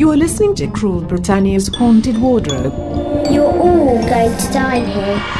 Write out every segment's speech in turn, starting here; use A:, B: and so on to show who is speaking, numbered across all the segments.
A: You are listening to Cruel Britannia's Haunted Wardrobe.
B: You're all going to die here.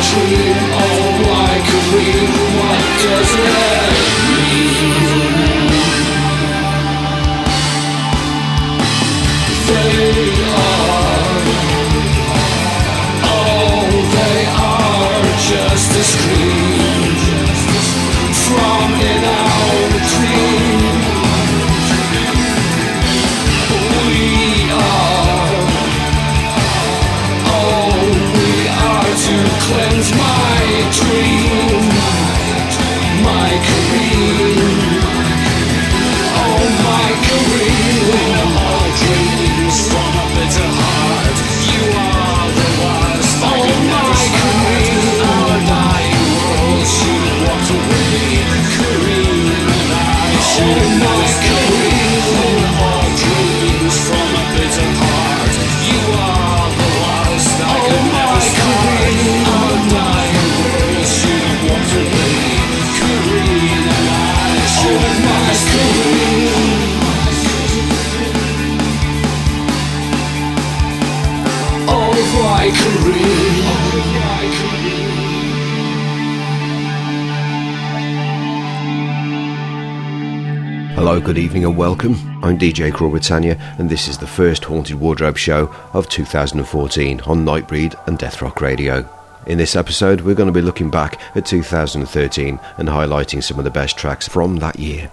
B: dream of why could we? What does it mean?
C: Good evening and welcome. I'm DJ Cruel Britannia, and this is the first Haunted Wardrobe show of 2014 on Nightbreed and Death Rock Radio. In this episode, we're going to be looking back at 2013 and highlighting some of the best tracks from that year.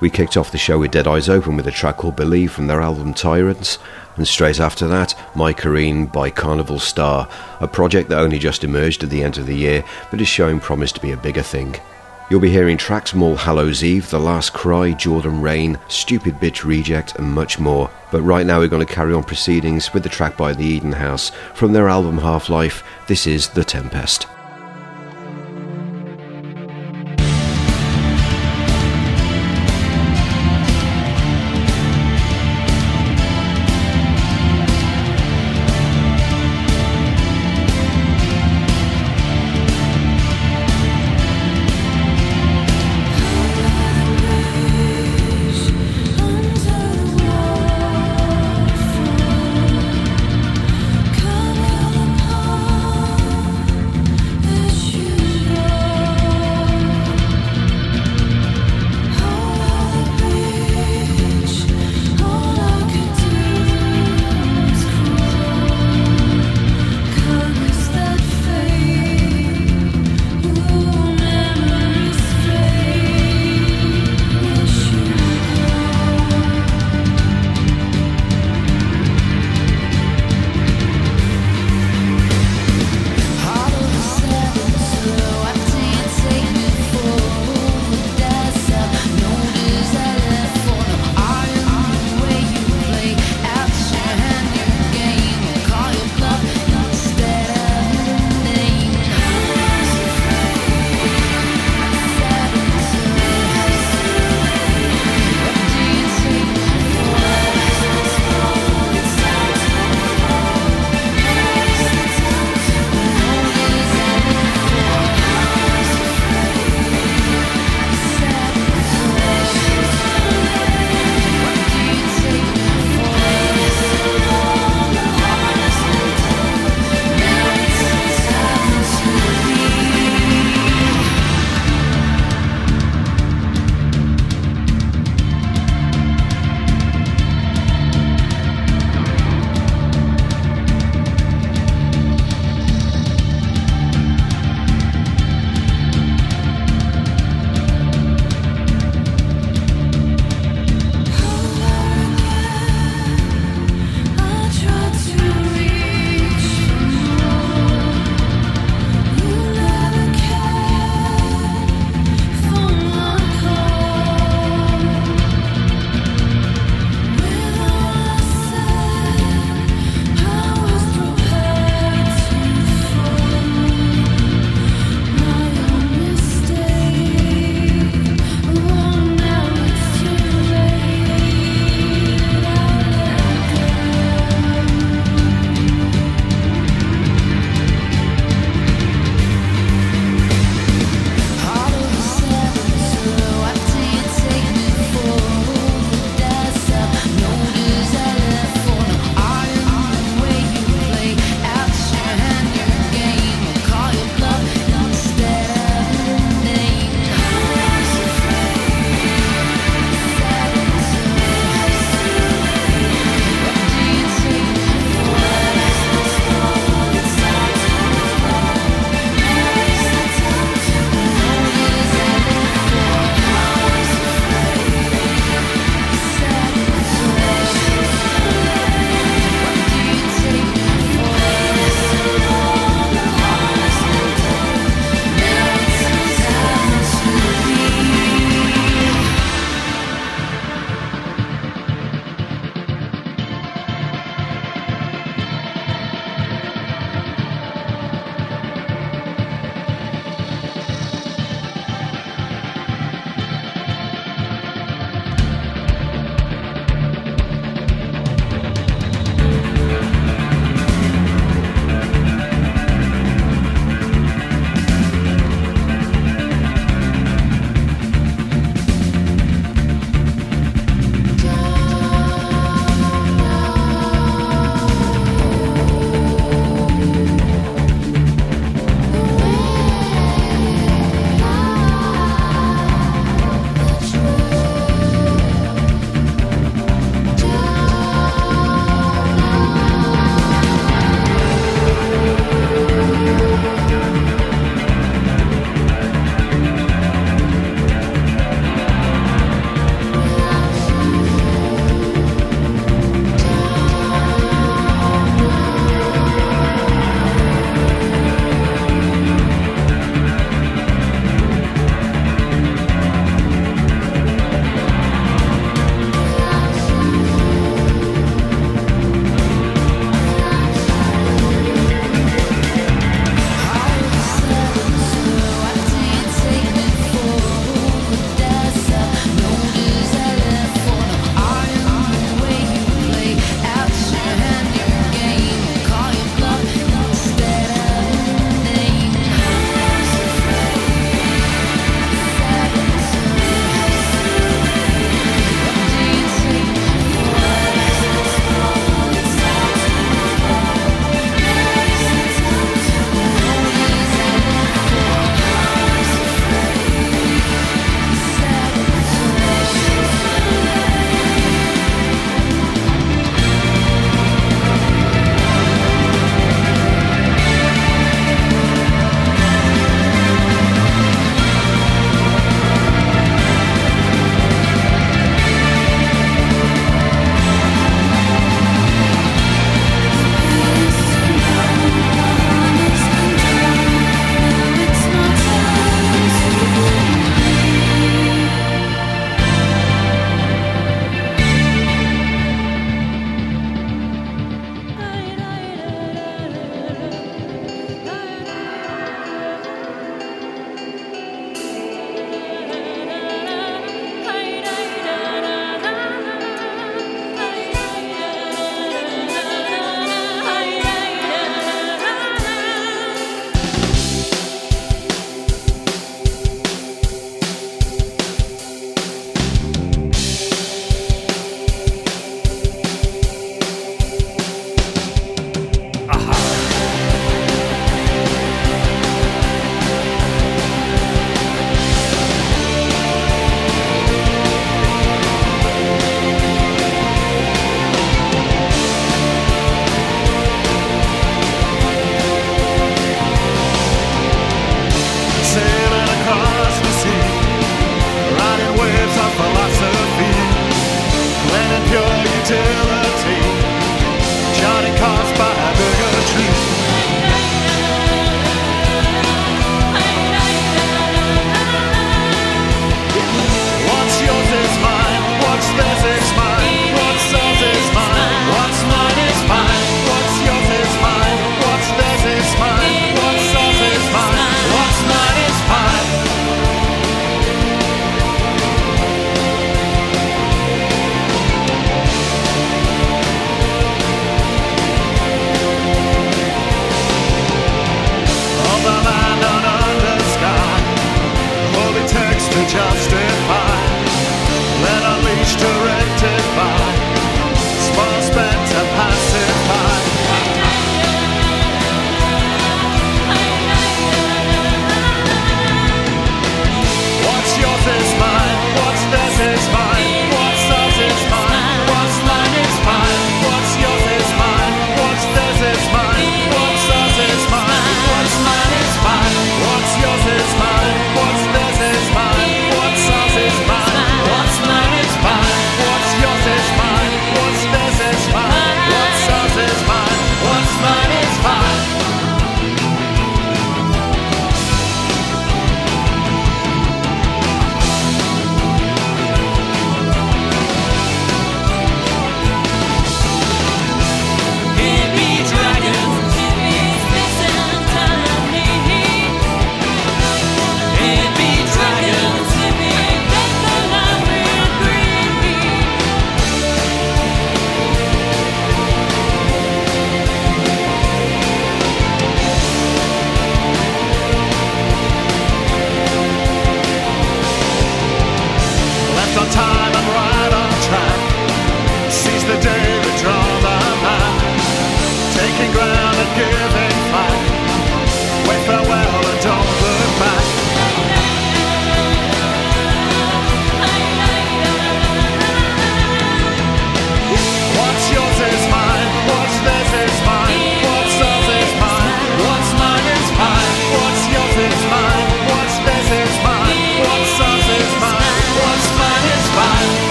C: We kicked off the show with Dead Eyes Open with a track called Believe from their album Tyrants, and straight after that, My Careen by Carnival Star, a project that only just emerged at the end of the year but is showing promise to be a bigger thing. You'll be hearing tracks from All Hallows Eve, The Last Cry, Jordan Reyne, Stupid Bitch Reject, and much more. But right now we're going to carry on proceedings with the track by The Eden House from their album Half Life. This is The Tempest.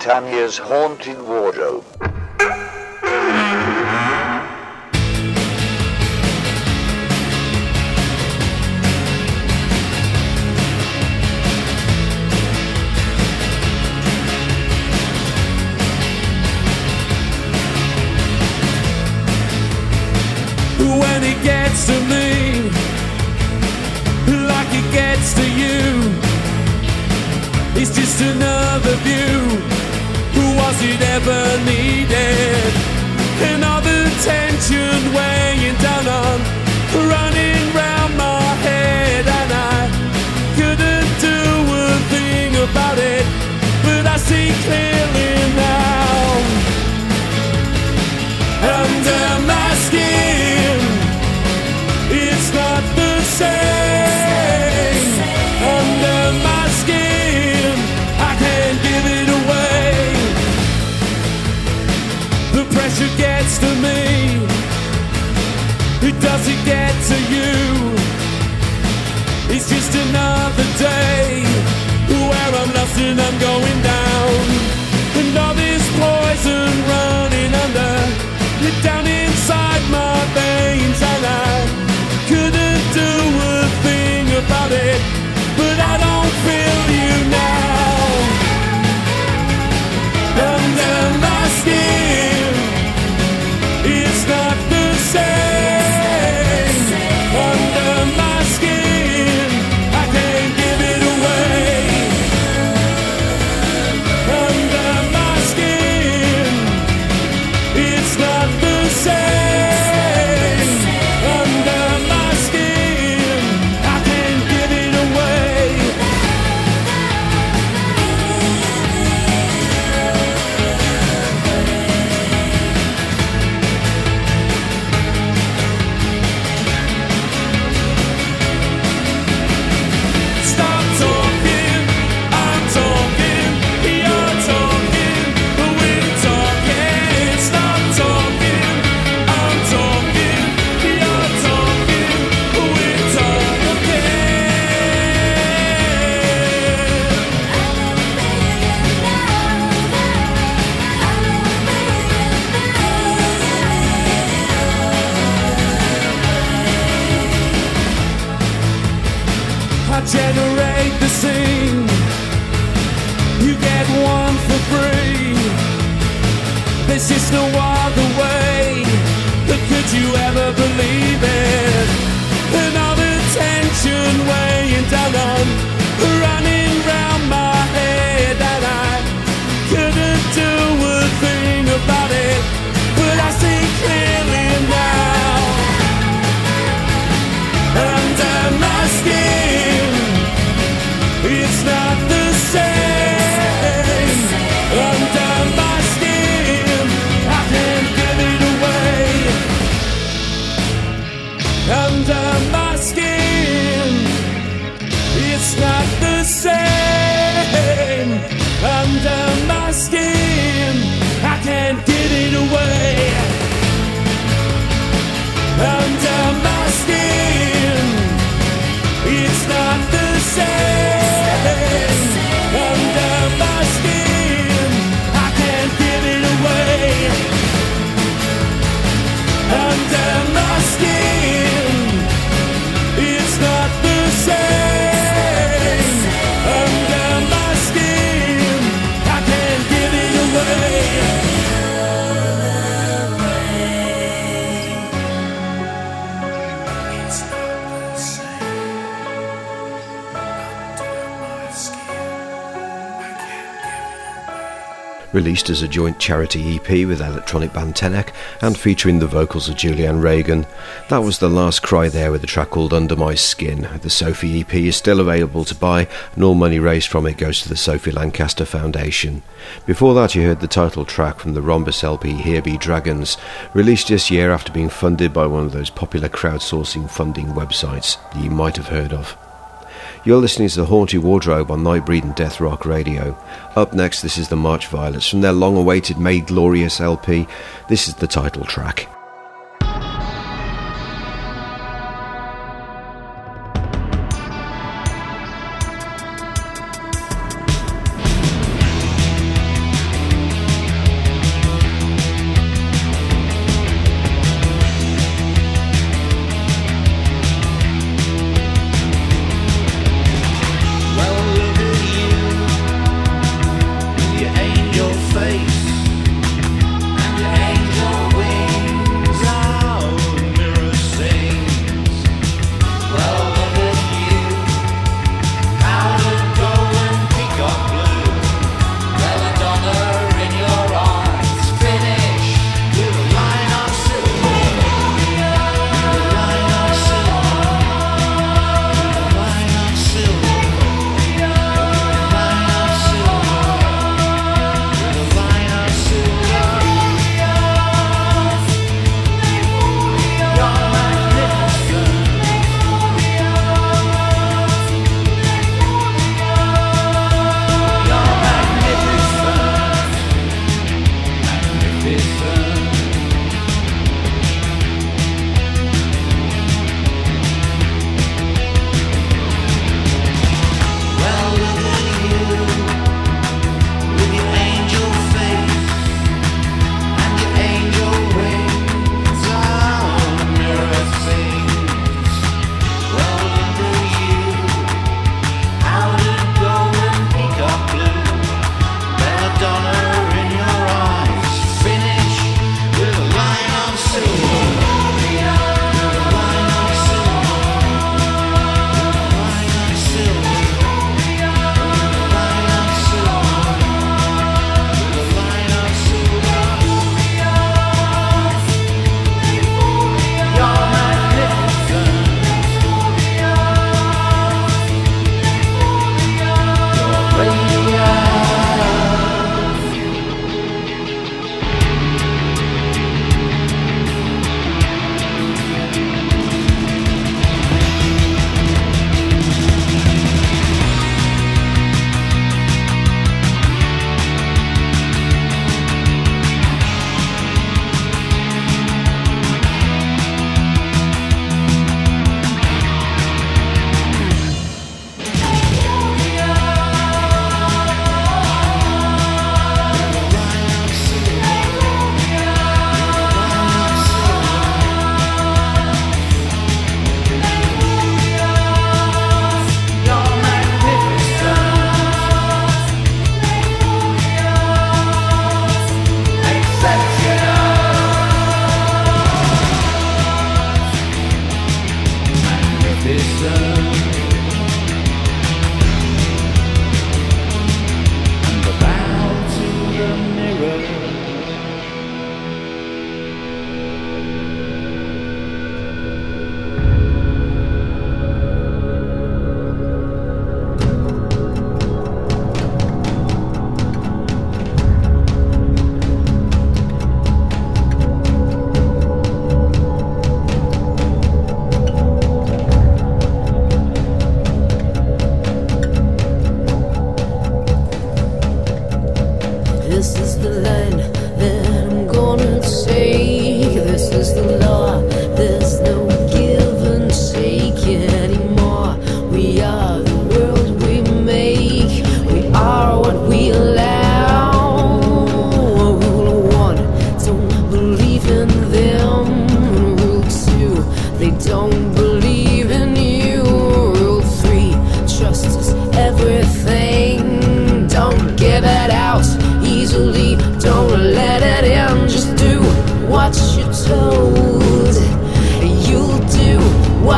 D: Britannia's haunted
E: another day where I'm lost and I'm going down. And all this poison running under me down inside my veins, and I couldn't do a
F: thing about it. There's
D: just As a joint charity EP with electronic band Tenek and featuring the vocals of Julianne Regan. That was the last cry there with a track called Under My Skin. The Sophie EP is still available to buy, and all money raised from it goes to the Sophie Lancaster Foundation. Before that, you heard the title track from the Rhombus LP Here Be Dragons, released this year after being funded by one of those popular crowdsourcing funding websites that you might have heard of. You're listening to the Haunted Wardrobe on Nightbreed and Death Rock Radio. Up next, this is the March Violets from their long awaited Made Glorious LP. This is the title track.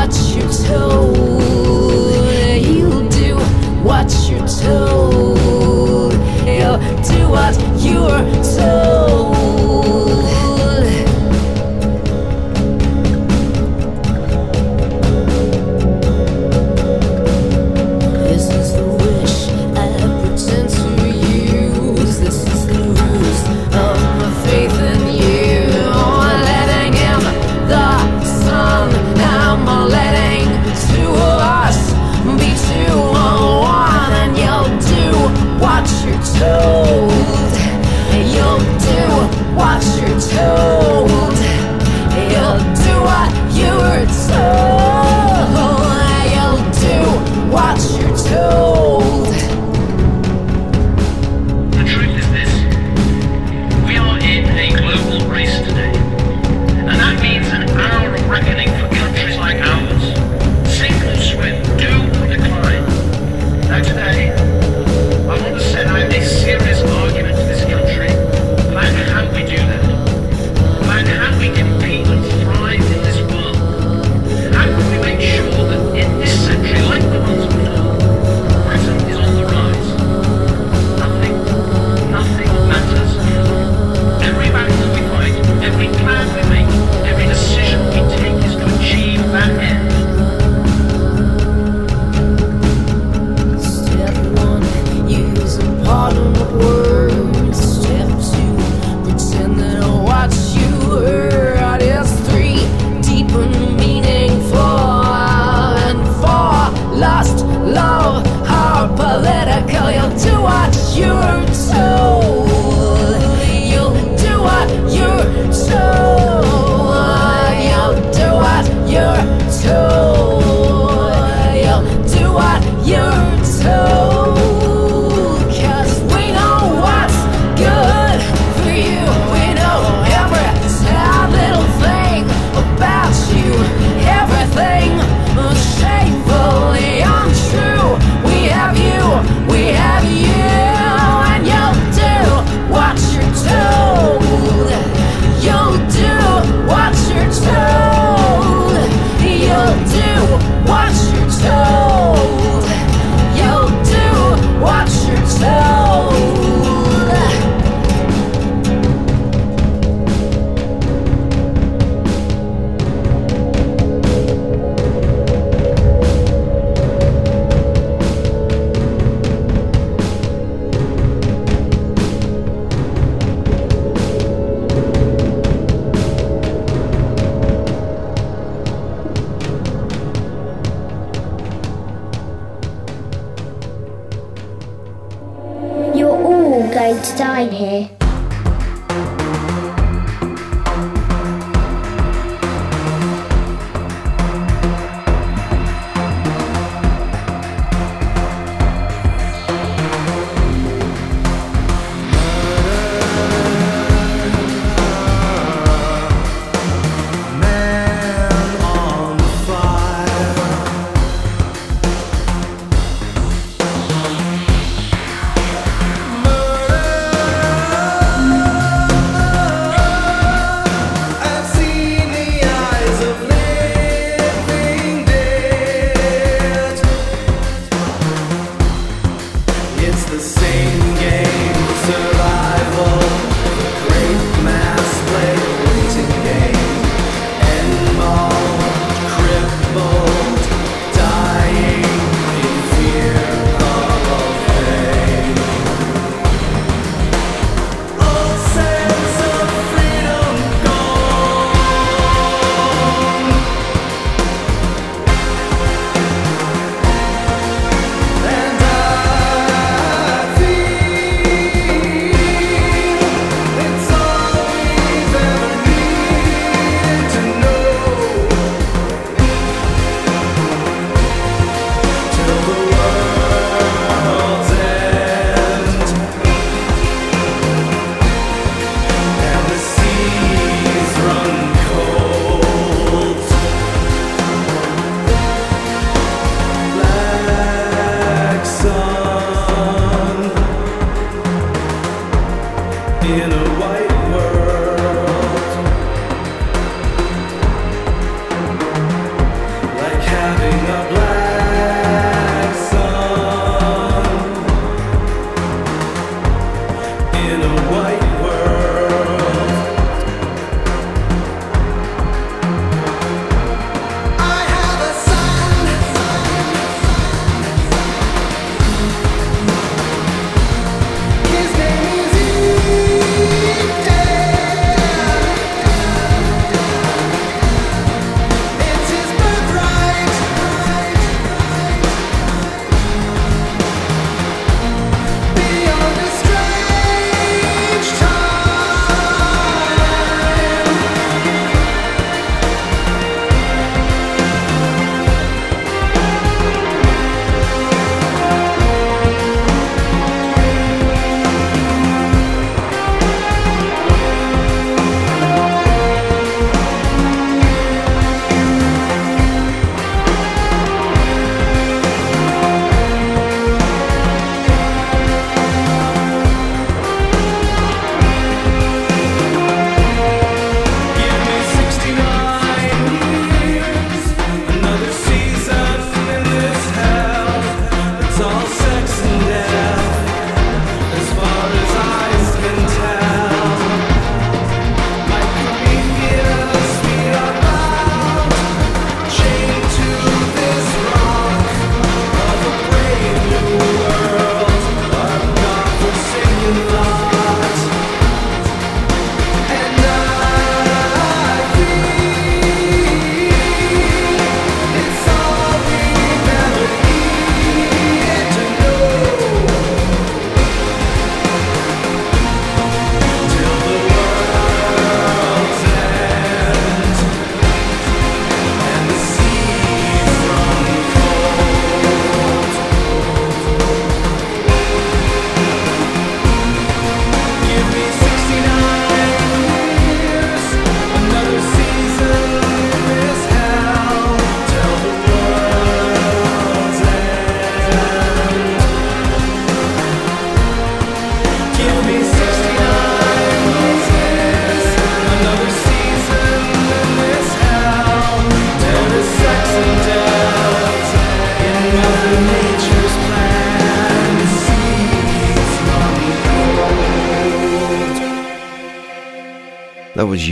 G: watch you
E: till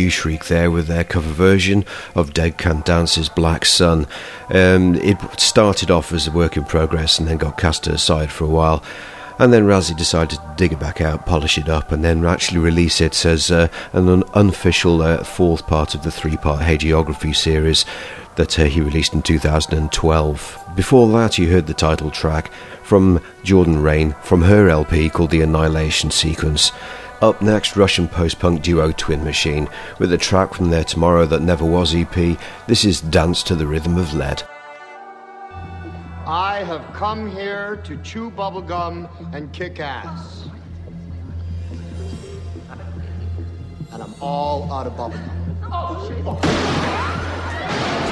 C: You Shriek there with their cover version of Dead Can Dance's Black Sun. Um, it started off as a work in progress and then got cast aside for a while. And then Razzie decided to dig it back out, polish it up, and then actually release it as uh, an unofficial uh, fourth part of the three part hagiography series that uh, he released in 2012. Before that, you heard the title track from Jordan Reyne from her LP called The Annihilation Sequence. Up next, Russian post punk duo Twin Machine with a track from their Tomorrow That Never Was EP. This is Dance to the Rhythm of Lead.
H: I have come here to chew bubblegum and kick ass. And I'm all out of bubblegum.
I: Oh, Thank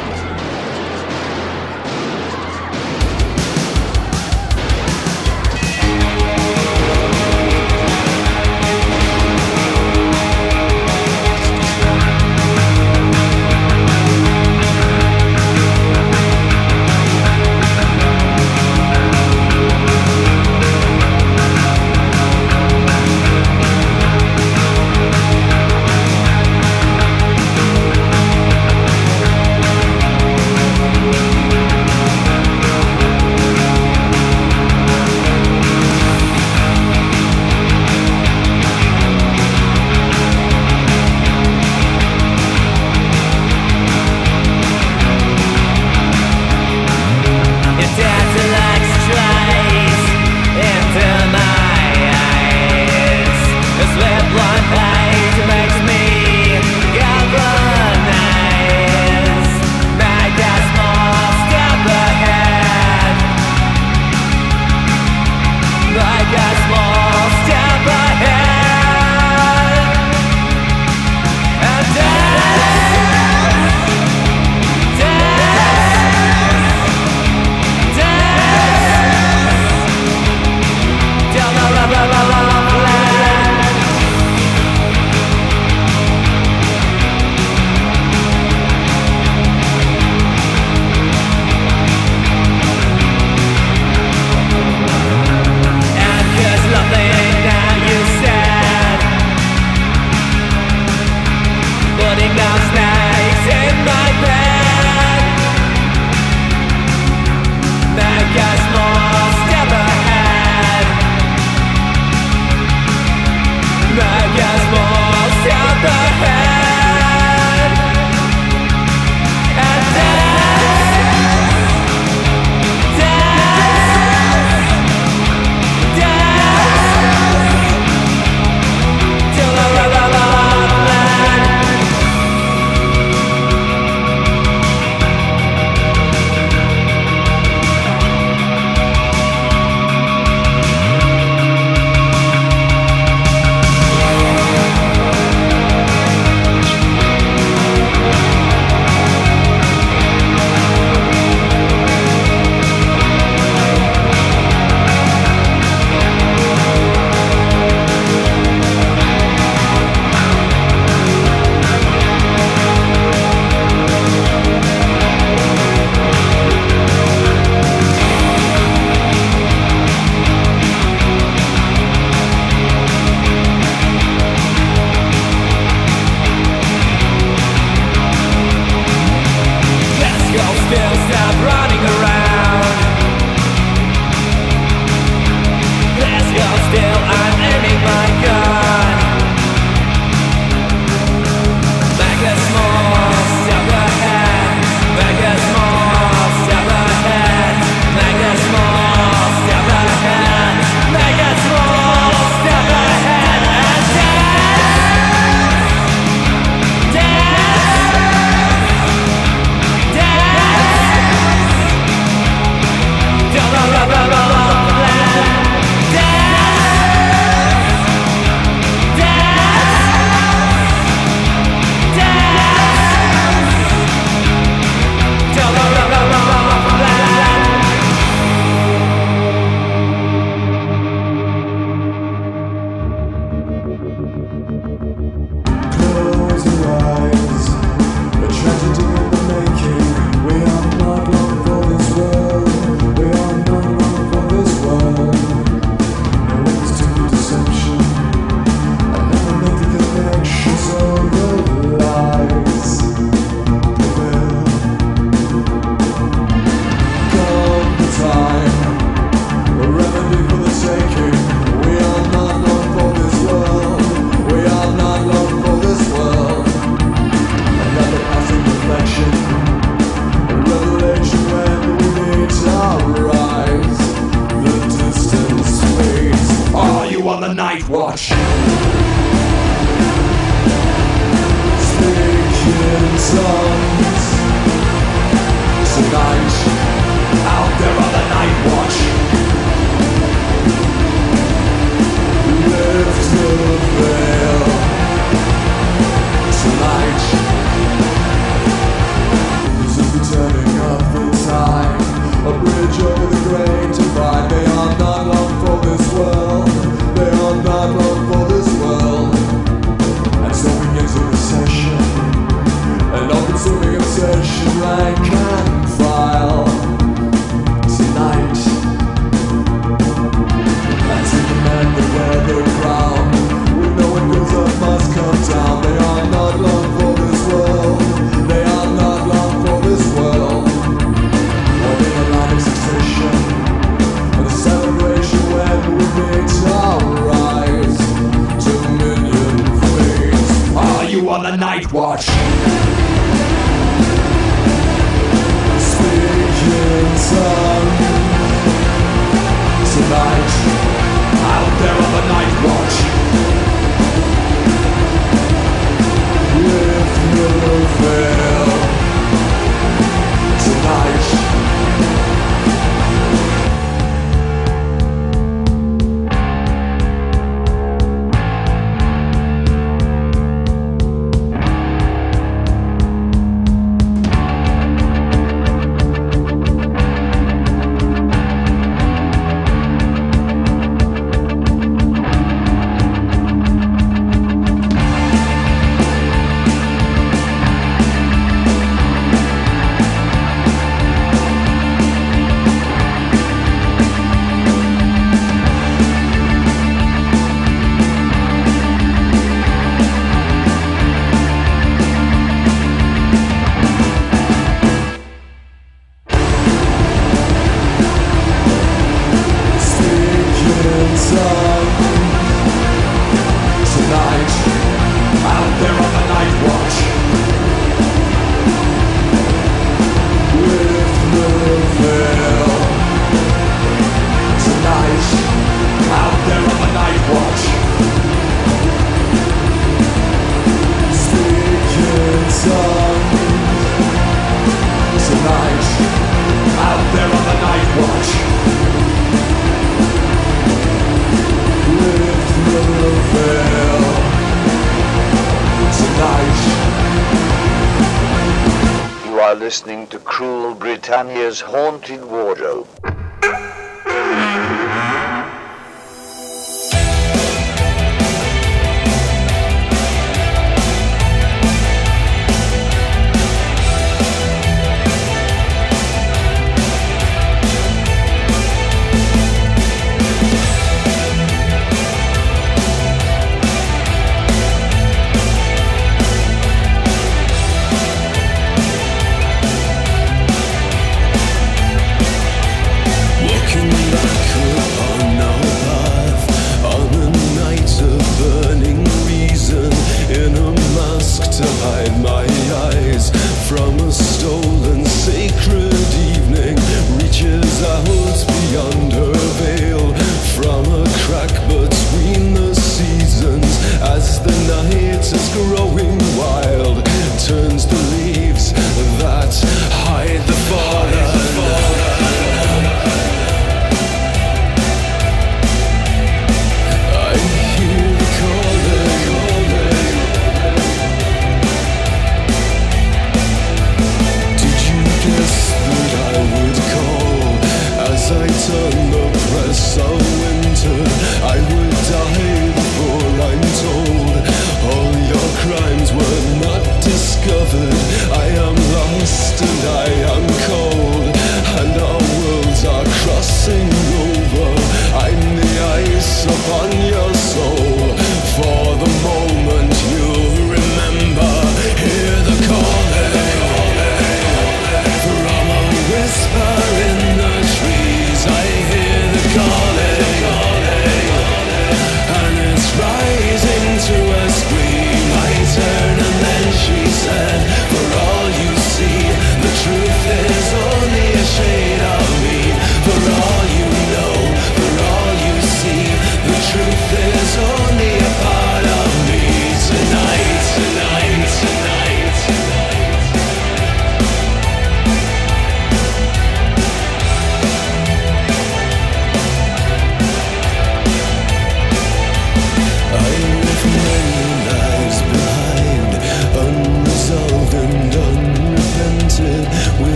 I: are
E: listening to Cruel Britannia's Haunted Wardrobe.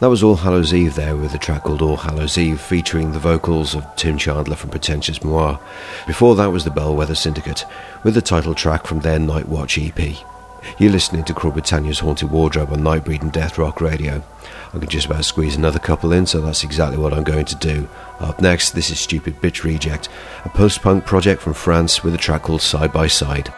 I: That
C: was All Hallows Eve there with a track called All Hallows Eve featuring the vocals of Tim Chandler from Pretentious Moi. Before that was the Bellwether Syndicate with the title track from their Night Watch EP. You're listening to Cruel Britannia's Haunted Wardrobe on Nightbreed and Death Rock Radio. I can just about squeeze another couple in, so that's exactly what I'm going to do. Up next, this is Stupid Bitch Reject, a post punk project from France with a track called Side by Side.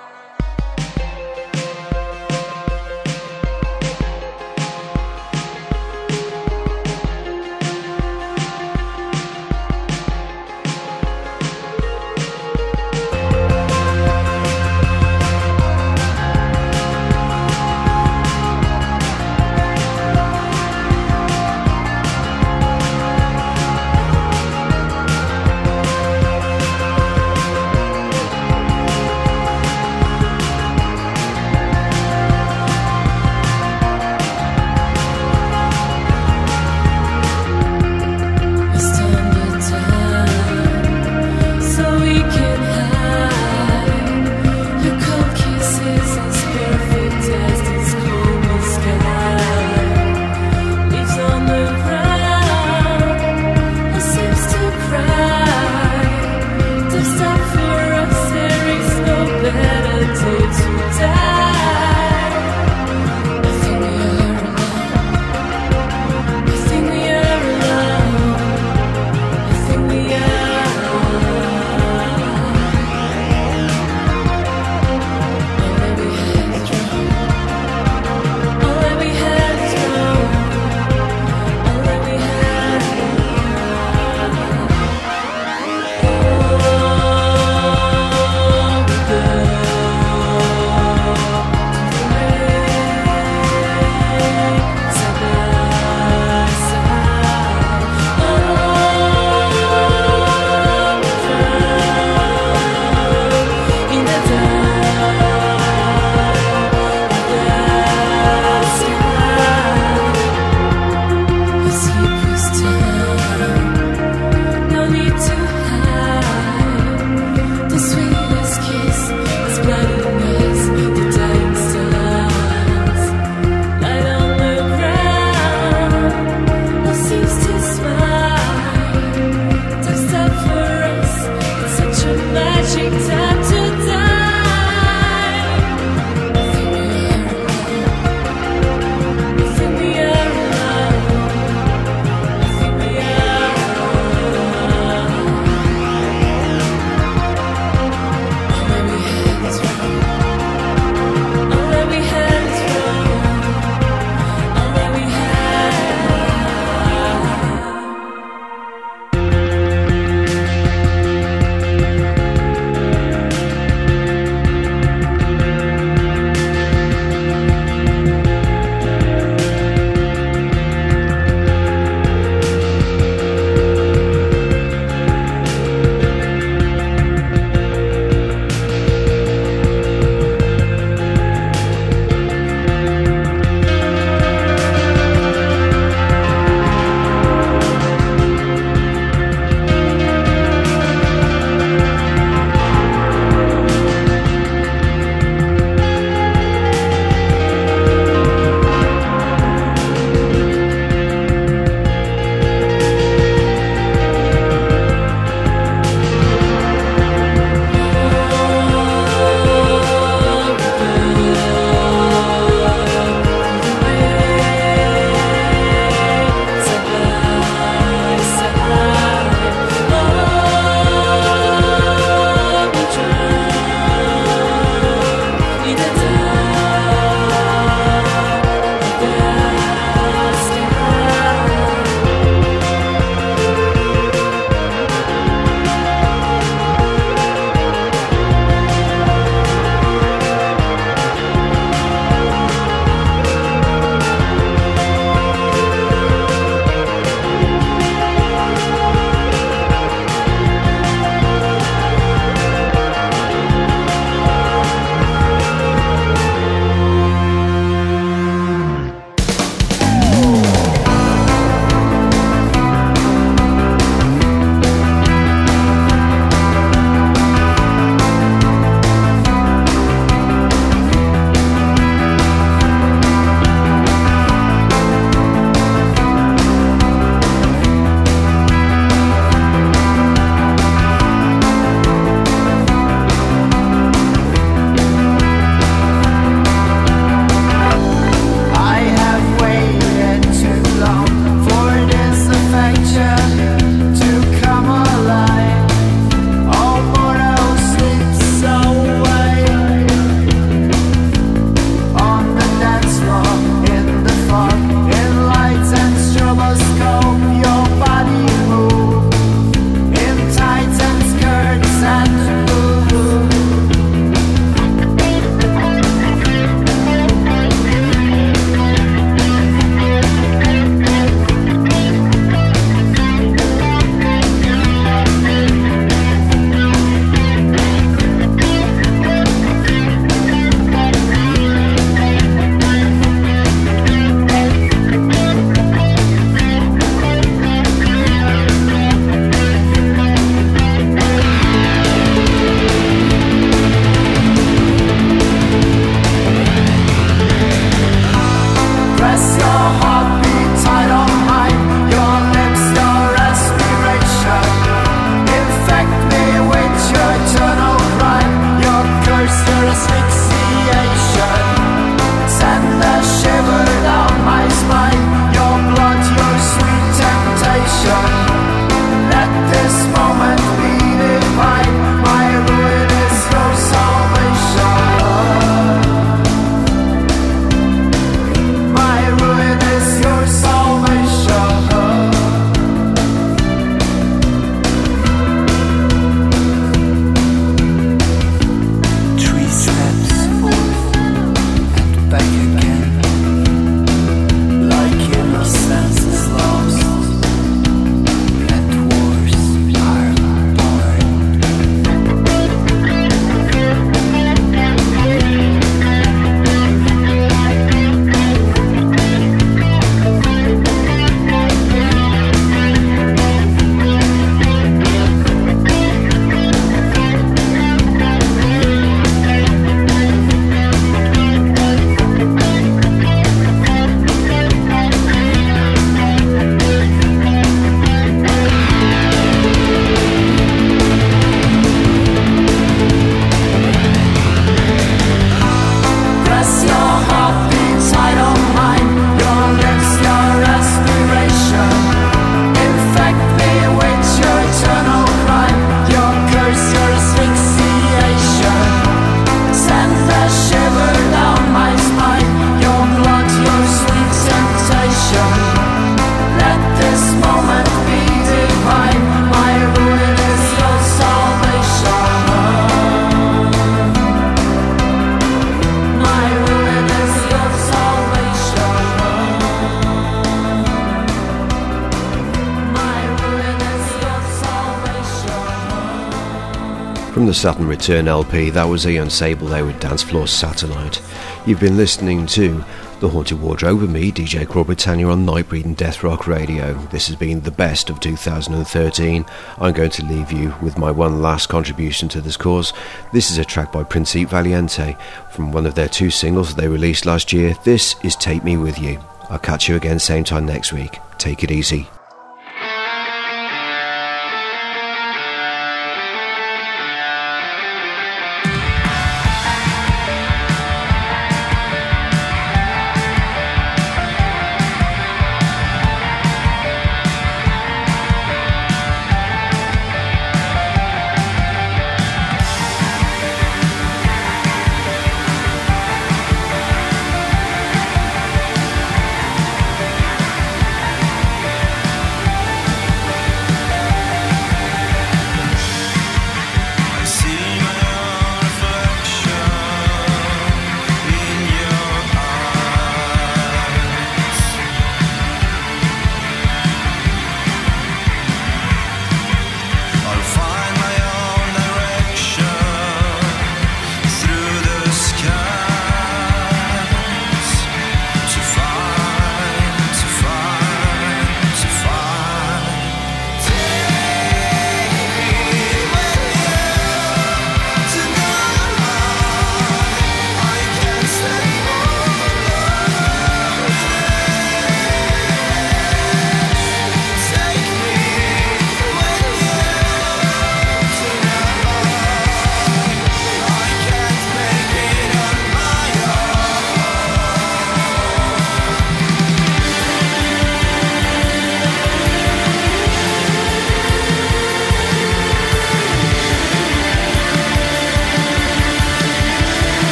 B: Return LP, that was Ian Sable there with Dance Floor Satellite. You've been listening to The Haunted Wardrobe with me, DJ Cruel Britannia on Nightbreed and Death Rock Radio. This has been the best of 2013. I'm going to leave you with my one last contribution to this cause. This is a track by Principe Valiente from one of their two singles they released last year. This is Take Me With You. I'll catch you again same time next week. Take it easy.